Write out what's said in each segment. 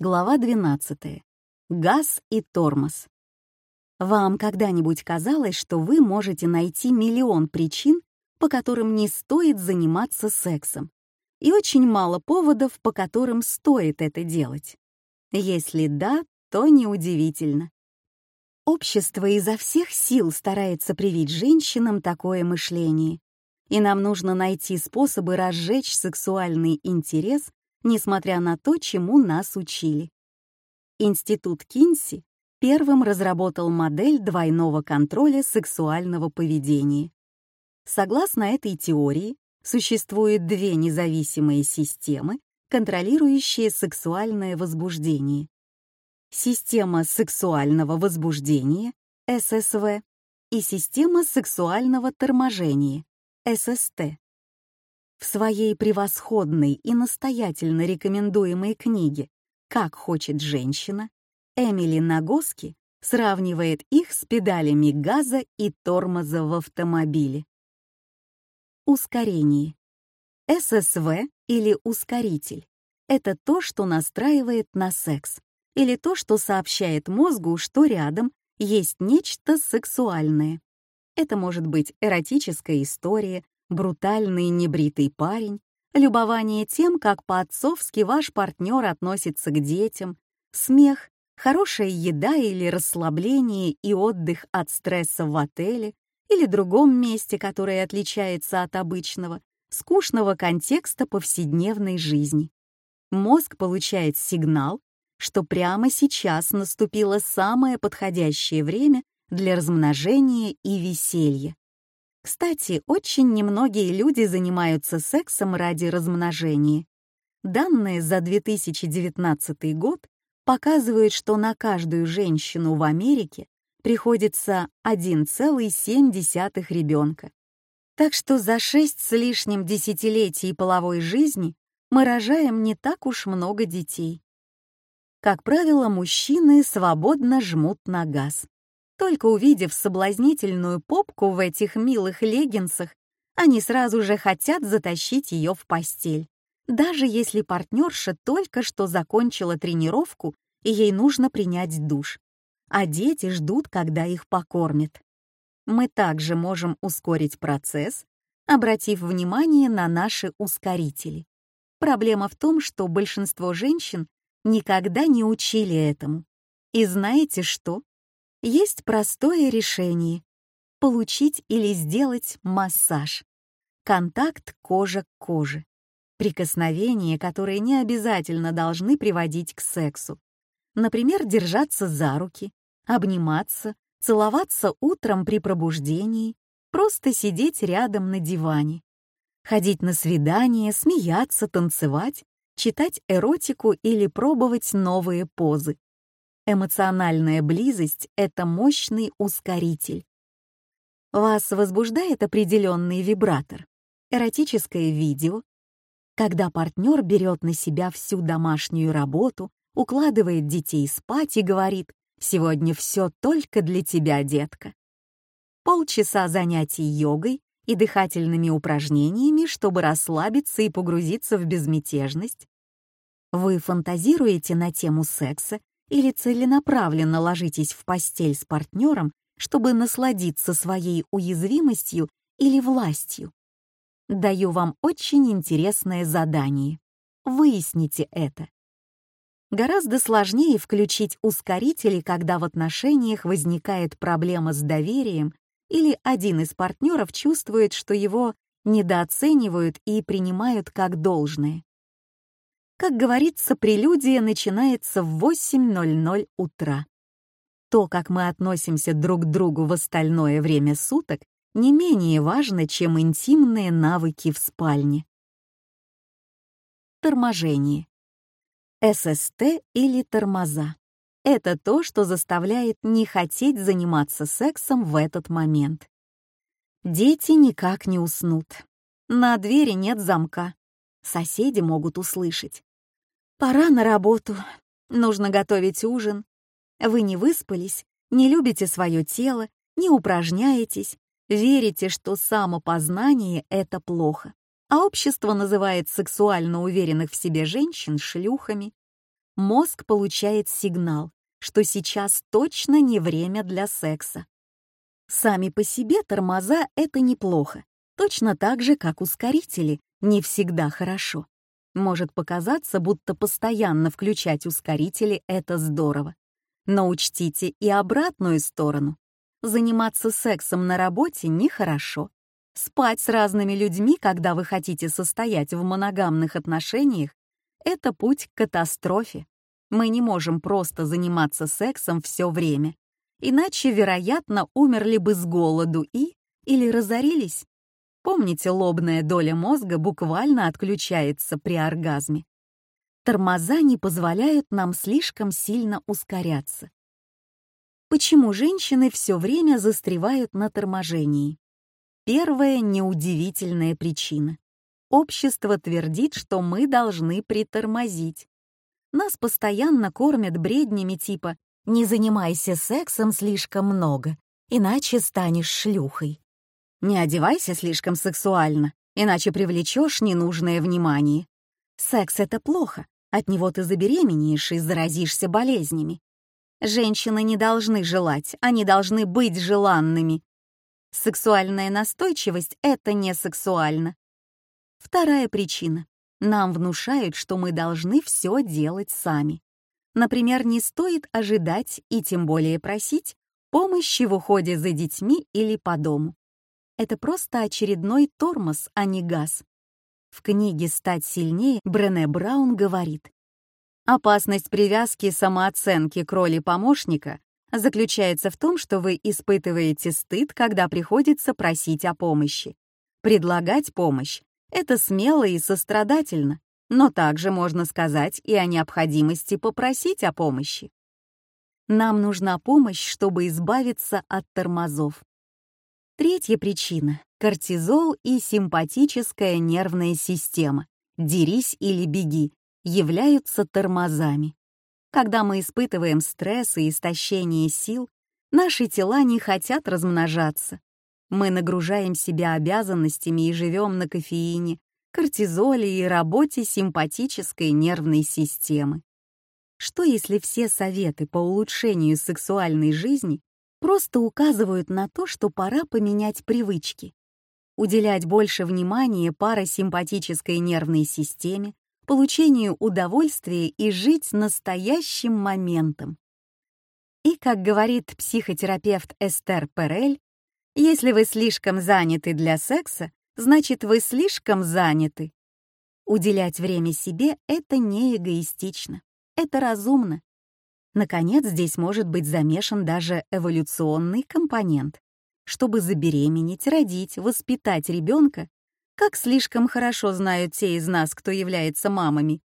Глава 12. Газ и тормоз. Вам когда-нибудь казалось, что вы можете найти миллион причин, по которым не стоит заниматься сексом, и очень мало поводов, по которым стоит это делать? Если да, то неудивительно. Общество изо всех сил старается привить женщинам такое мышление, и нам нужно найти способы разжечь сексуальный интерес несмотря на то, чему нас учили. Институт Кинси первым разработал модель двойного контроля сексуального поведения. Согласно этой теории, существует две независимые системы, контролирующие сексуальное возбуждение. Система сексуального возбуждения, ССВ, и система сексуального торможения, ССТ в своей превосходной и настоятельно рекомендуемой книге «Как хочет женщина» Эмили Нагоски сравнивает их с педалями газа и тормоза в автомобиле. Ускорение. ССВ или ускоритель — это то, что настраивает на секс, или то, что сообщает мозгу, что рядом есть нечто сексуальное. Это может быть эротическая история, брутальный небритый парень, любование тем, как по-отцовски ваш партнер относится к детям, смех, хорошая еда или расслабление и отдых от стресса в отеле или другом месте, которое отличается от обычного, скучного контекста повседневной жизни. Мозг получает сигнал, что прямо сейчас наступило самое подходящее время для размножения и веселья. Кстати, очень немногие люди занимаются сексом ради размножения. Данные за 2019 год показывают, что на каждую женщину в Америке приходится 1,7 ребенка. Так что за шесть с лишним десятилетий половой жизни мы рожаем не так уж много детей. Как правило, мужчины свободно жмут на газ. Только увидев соблазнительную попку в этих милых леггинсах, они сразу же хотят затащить ее в постель. Даже если партнерша только что закончила тренировку и ей нужно принять душ. А дети ждут, когда их покормят. Мы также можем ускорить процесс, обратив внимание на наши ускорители. Проблема в том, что большинство женщин никогда не учили этому. И знаете что? есть простое решение — получить или сделать массаж. Контакт кожа к коже. Прикосновения, которые не обязательно должны приводить к сексу. Например, держаться за руки, обниматься, целоваться утром при пробуждении, просто сидеть рядом на диване, ходить на свидание, смеяться, танцевать, читать эротику или пробовать новые позы. Эмоциональная близость — это мощный ускоритель. Вас возбуждает определенный вибратор, эротическое видео, когда партнер берет на себя всю домашнюю работу, укладывает детей спать и говорит «Сегодня все только для тебя, детка». Полчаса занятий йогой и дыхательными упражнениями, чтобы расслабиться и погрузиться в безмятежность. Вы фантазируете на тему секса или целенаправленно ложитесь в постель с партнером, чтобы насладиться своей уязвимостью или властью. Даю вам очень интересное задание. Выясните это. Гораздо сложнее включить ускорители, когда в отношениях возникает проблема с доверием или один из партнеров чувствует, что его недооценивают и принимают как должное. Как говорится, прелюдия начинается в 8.00 утра. То, как мы относимся друг к другу в остальное время суток, не менее важно, чем интимные навыки в спальне. Торможение. ССТ или тормоза. Это то, что заставляет не хотеть заниматься сексом в этот момент. Дети никак не уснут. На двери нет замка. Соседи могут услышать. «Пора на работу. Нужно готовить ужин. Вы не выспались, не любите свое тело, не упражняетесь, верите, что самопознание — это плохо, а общество называет сексуально уверенных в себе женщин шлюхами. Мозг получает сигнал, что сейчас точно не время для секса. Сами по себе тормоза — это неплохо, точно так же, как ускорители, не всегда хорошо. Может показаться, будто постоянно включать ускорители — это здорово. Но учтите и обратную сторону. Заниматься сексом на работе нехорошо. Спать с разными людьми, когда вы хотите состоять в моногамных отношениях, это путь к катастрофе. Мы не можем просто заниматься сексом все время. Иначе, вероятно, умерли бы с голоду и... или разорились. Помните, лобная доля мозга буквально отключается при оргазме. Тормоза не позволяют нам слишком сильно ускоряться. Почему женщины все время застревают на торможении? Первая неудивительная причина. Общество твердит, что мы должны притормозить. Нас постоянно кормят бреднями типа «не занимайся сексом слишком много, иначе станешь шлюхой». Не одевайся слишком сексуально, иначе привлечешь ненужное внимание. Секс — это плохо, от него ты забеременеешь и заразишься болезнями. Женщины не должны желать, они должны быть желанными. Сексуальная настойчивость — это не сексуально. Вторая причина. Нам внушают, что мы должны все делать сами. Например, не стоит ожидать и тем более просить помощи в уходе за детьми или по дому это просто очередной тормоз, а не газ. В книге «Стать сильнее» Брене Браун говорит, «Опасность привязки самооценки к роли помощника заключается в том, что вы испытываете стыд, когда приходится просить о помощи. Предлагать помощь — это смело и сострадательно, но также можно сказать и о необходимости попросить о помощи. Нам нужна помощь, чтобы избавиться от тормозов. Третья причина — кортизол и симпатическая нервная система «дерись или беги» являются тормозами. Когда мы испытываем стресс и истощение сил, наши тела не хотят размножаться. Мы нагружаем себя обязанностями и живем на кофеине, кортизоле и работе симпатической нервной системы. Что если все советы по улучшению сексуальной жизни просто указывают на то, что пора поменять привычки. Уделять больше внимания парасимпатической нервной системе, получению удовольствия и жить настоящим моментом. И, как говорит психотерапевт Эстер Перель, если вы слишком заняты для секса, значит, вы слишком заняты. Уделять время себе — это не эгоистично, это разумно, Наконец, здесь может быть замешан даже эволюционный компонент. Чтобы забеременеть, родить, воспитать ребенка, как слишком хорошо знают те из нас, кто является мамами,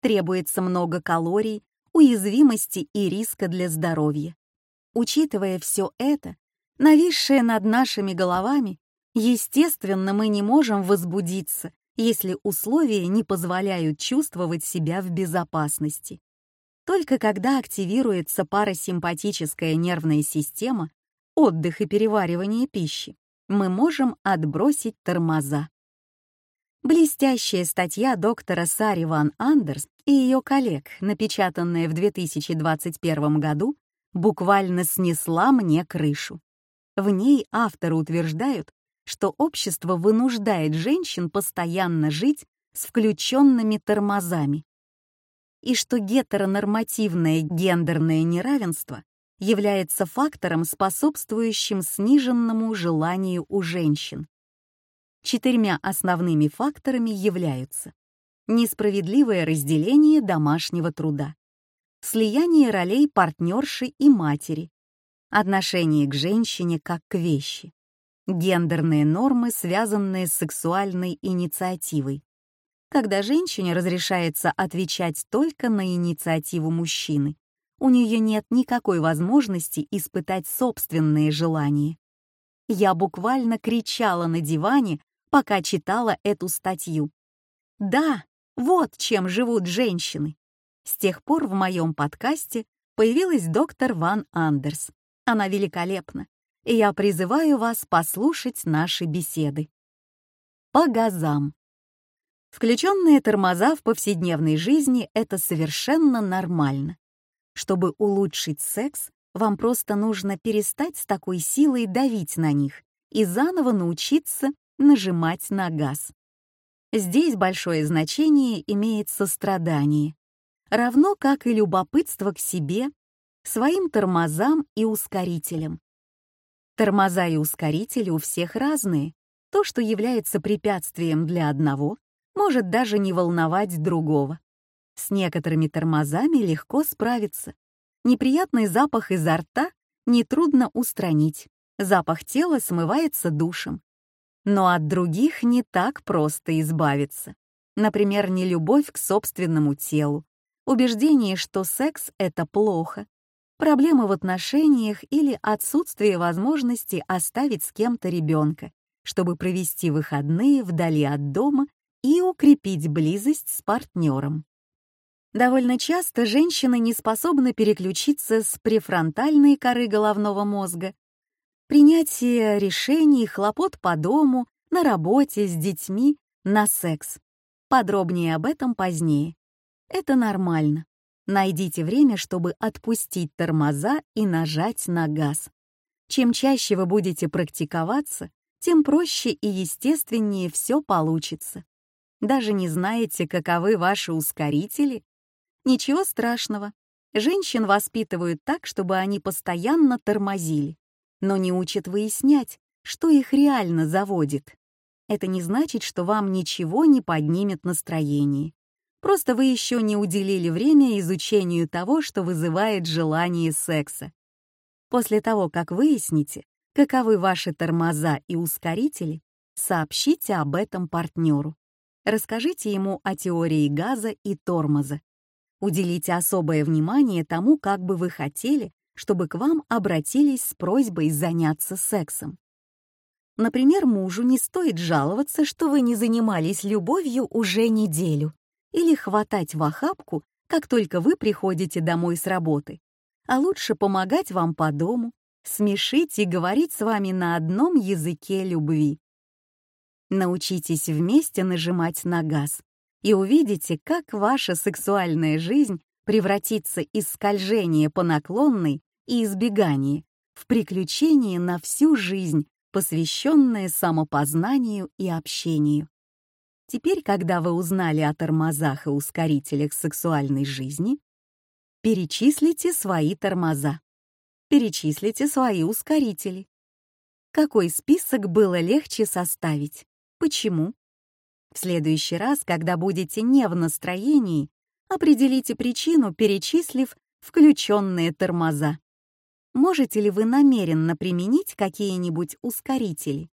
требуется много калорий, уязвимости и риска для здоровья. Учитывая все это, нависшее над нашими головами, естественно, мы не можем возбудиться, если условия не позволяют чувствовать себя в безопасности. Только когда активируется парасимпатическая нервная система, отдых и переваривание пищи, мы можем отбросить тормоза. Блестящая статья доктора Сари Ван Андерс и ее коллег, напечатанная в 2021 году, буквально снесла мне крышу. В ней авторы утверждают, что общество вынуждает женщин постоянно жить с включенными тормозами, и что гетеронормативное гендерное неравенство является фактором, способствующим сниженному желанию у женщин. Четырьмя основными факторами являются несправедливое разделение домашнего труда, слияние ролей партнерши и матери, отношение к женщине как к вещи, гендерные нормы, связанные с сексуальной инициативой, когда женщине разрешается отвечать только на инициативу мужчины. У нее нет никакой возможности испытать собственные желания. Я буквально кричала на диване, пока читала эту статью. Да, вот чем живут женщины. С тех пор в моем подкасте появилась доктор Ван Андерс. Она великолепна, и я призываю вас послушать наши беседы. По газам. Включенные тормоза в повседневной жизни — это совершенно нормально. Чтобы улучшить секс, вам просто нужно перестать с такой силой давить на них и заново научиться нажимать на газ. Здесь большое значение имеет сострадание, равно как и любопытство к себе, своим тормозам и ускорителям. Тормоза и ускорители у всех разные. То, что является препятствием для одного, может даже не волновать другого. С некоторыми тормозами легко справиться. Неприятный запах изо рта нетрудно устранить. Запах тела смывается душем. Но от других не так просто избавиться. Например, нелюбовь к собственному телу, убеждение, что секс — это плохо, проблемы в отношениях или отсутствие возможности оставить с кем-то ребенка, чтобы провести выходные вдали от дома и укрепить близость с партнером. Довольно часто женщины не способны переключиться с префронтальной коры головного мозга. Принятие решений, хлопот по дому, на работе, с детьми, на секс. Подробнее об этом позднее. Это нормально. Найдите время, чтобы отпустить тормоза и нажать на газ. Чем чаще вы будете практиковаться, тем проще и естественнее все получится. Даже не знаете, каковы ваши ускорители? Ничего страшного. Женщин воспитывают так, чтобы они постоянно тормозили, но не учат выяснять, что их реально заводит. Это не значит, что вам ничего не поднимет настроение. Просто вы еще не уделили время изучению того, что вызывает желание секса. После того, как выясните, каковы ваши тормоза и ускорители, сообщите об этом партнеру. Расскажите ему о теории газа и тормоза. Уделите особое внимание тому, как бы вы хотели, чтобы к вам обратились с просьбой заняться сексом. Например, мужу не стоит жаловаться, что вы не занимались любовью уже неделю, или хватать в охапку, как только вы приходите домой с работы, а лучше помогать вам по дому, смешить и говорить с вами на одном языке любви. Научитесь вместе нажимать на газ и увидите, как ваша сексуальная жизнь превратится из скольжения по наклонной и избегания в приключение на всю жизнь, посвященное самопознанию и общению. Теперь, когда вы узнали о тормозах и ускорителях сексуальной жизни, перечислите свои тормоза. Перечислите свои ускорители. Какой список было легче составить? Почему? В следующий раз, когда будете не в настроении, определите причину, перечислив включенные тормоза. Можете ли вы намеренно применить какие-нибудь ускорители?